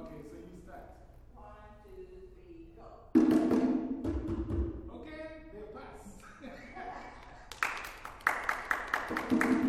Okay, so you start. One, two, three, go. Okay, they pass.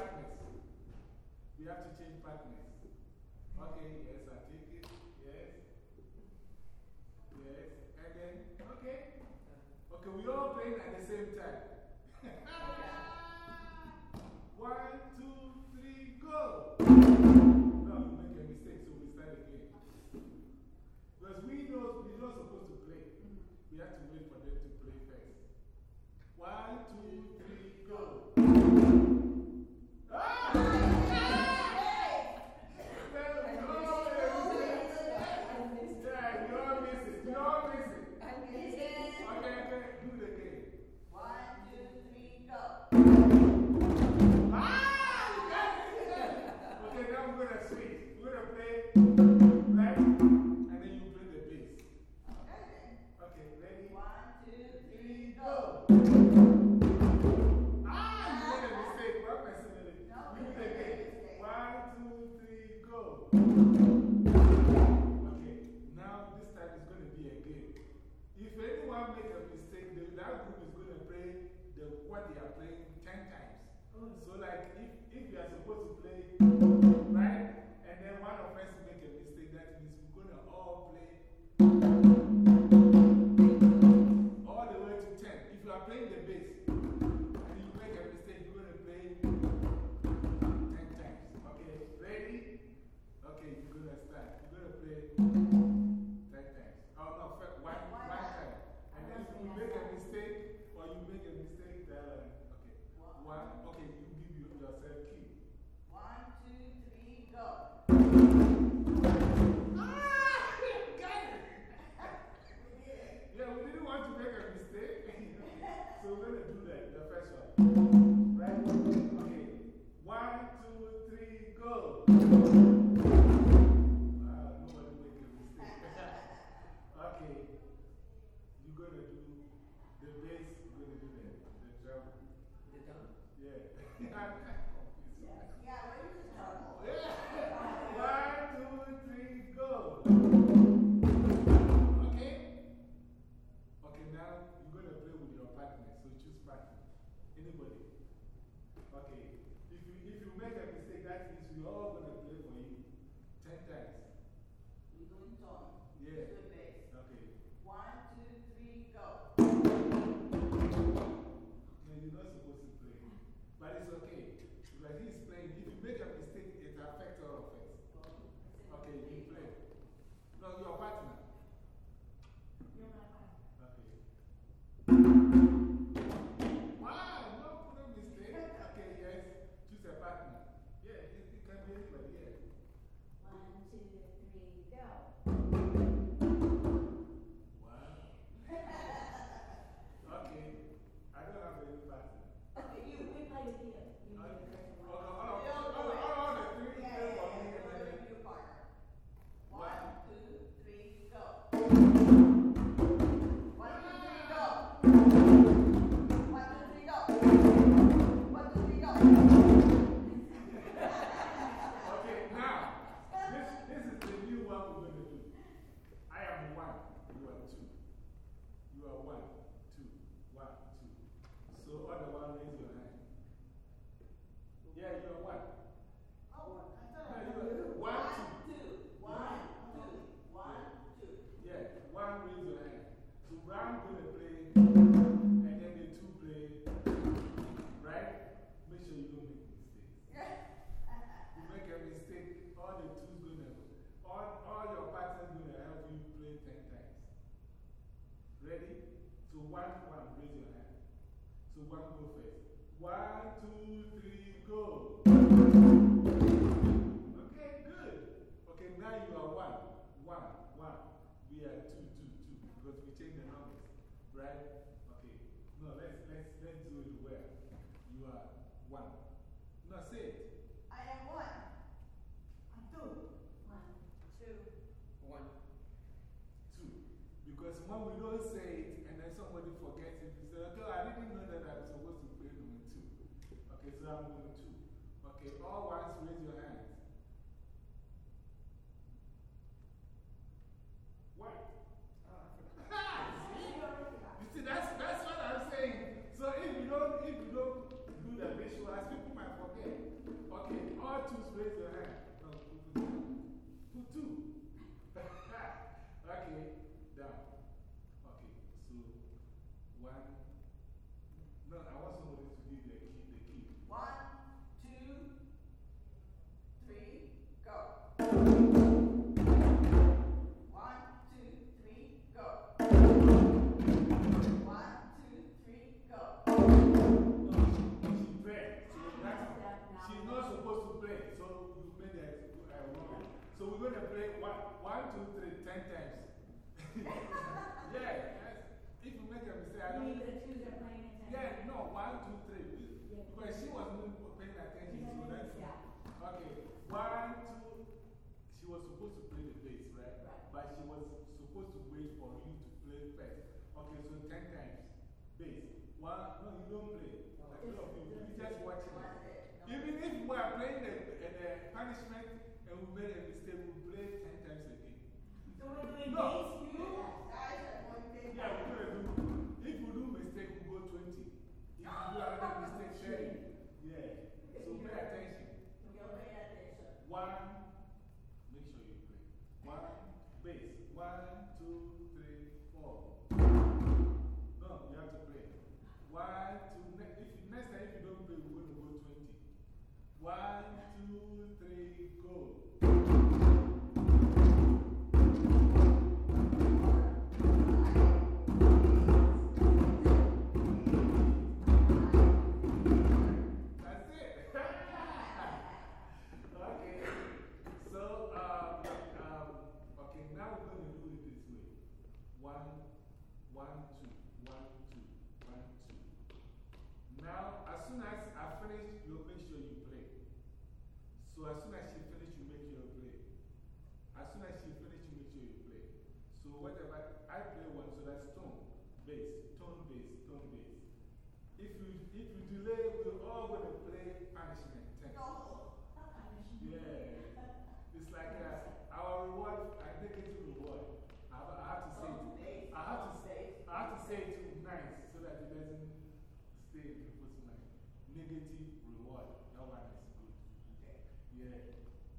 partners. We have to change partners. Okay, yes, I take it. Yes. Yes. And then, okay. Okay, we all playing at the same time. One, two, three, go. No, we make a mistake, so we start again. Because we know we're not supposed to play. We have to wait for them to play first. One, two, three, go. Are playing 10 times. Oh. So, like, if, if you are supposed to play, right, and then one of us make a mistake, that means we're going to all play You are one, two, one, two. So, other one, raise your hand. Yeah, you are one. So one, one, raise your hand. So one go first. One, two, three, go. Okay, good. Okay, now you are one. One, one. We are two, two, two. Because we changed the numbers. Right? Okay. No, let's, let's, let's do it well. You are one. No, say it. I am one. I'm two. One. Two. One. Two. Because when we don't say it and then somebody forgets it, we say, okay, I didn't know that I'm supposed to play number two. Okay, so I'm number two. Okay, all ones, raise your hands. What? Ha! See? You see, that's, that's what I'm saying. So if you don't, if you don't do the visuals, people might forget. Okay, all twos, raise your hand. No, put two. Put two. okay, down. Okay, so one. No, I want somebody to give the key. The key. One, two, three, go. One, two, three, go. One, two, three, go. No, she played. So that's, Now- she's not supposed to play. So you made it uh, wrong. So we're going to play one, one, two, three, ten times. yeah, yes. If you make a mistake, I You don't. Yeah, no, one, two, three. Yeah. Because she wasn't paying attention to that. Yeah. Okay, one, two. She was supposed to play the bass, right? Right. But she was supposed to wait for you to play first. Okay, so ten times. Bass. One, no, you don't play. Like, you, just watching That's it. it. No. Even if we are playing the, uh, the punishment and we made a mistake, we play ten times again. So we're doing No. bass, you? You are the mistake sharing. Yeah. So pay attention. One, make sure you play. One, bass. One, two, three, four. No, you have to play. One, two, ne if you, next time if you don't play, we're going to go 20. One, two, three, go. I have to say I have to say it nice so that it doesn't stay in people's mind. Negative reward. That one is good. Yeah.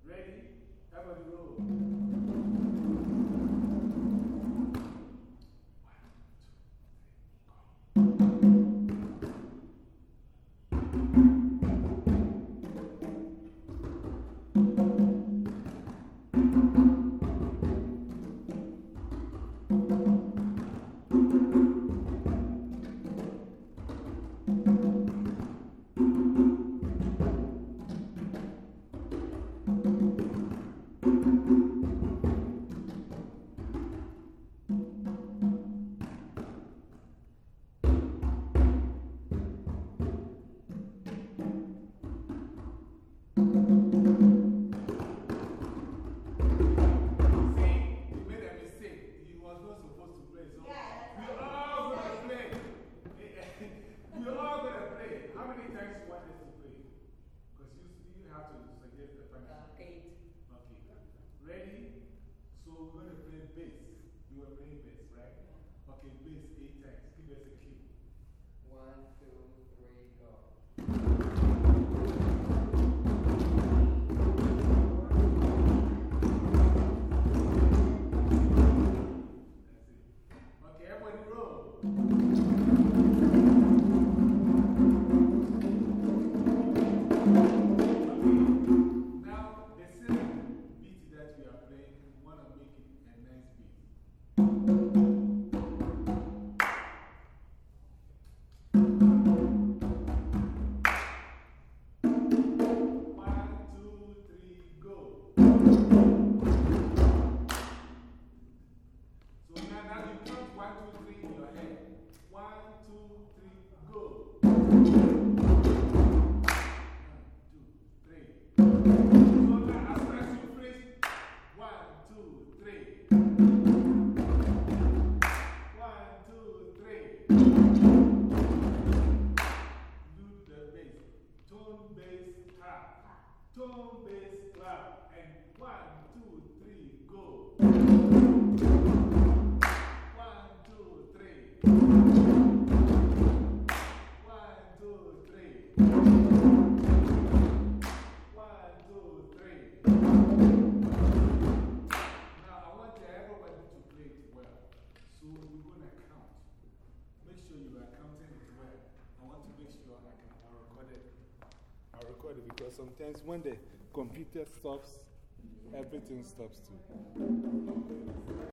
Ready? Everybody roll. Because when the computer stops, everything stops too.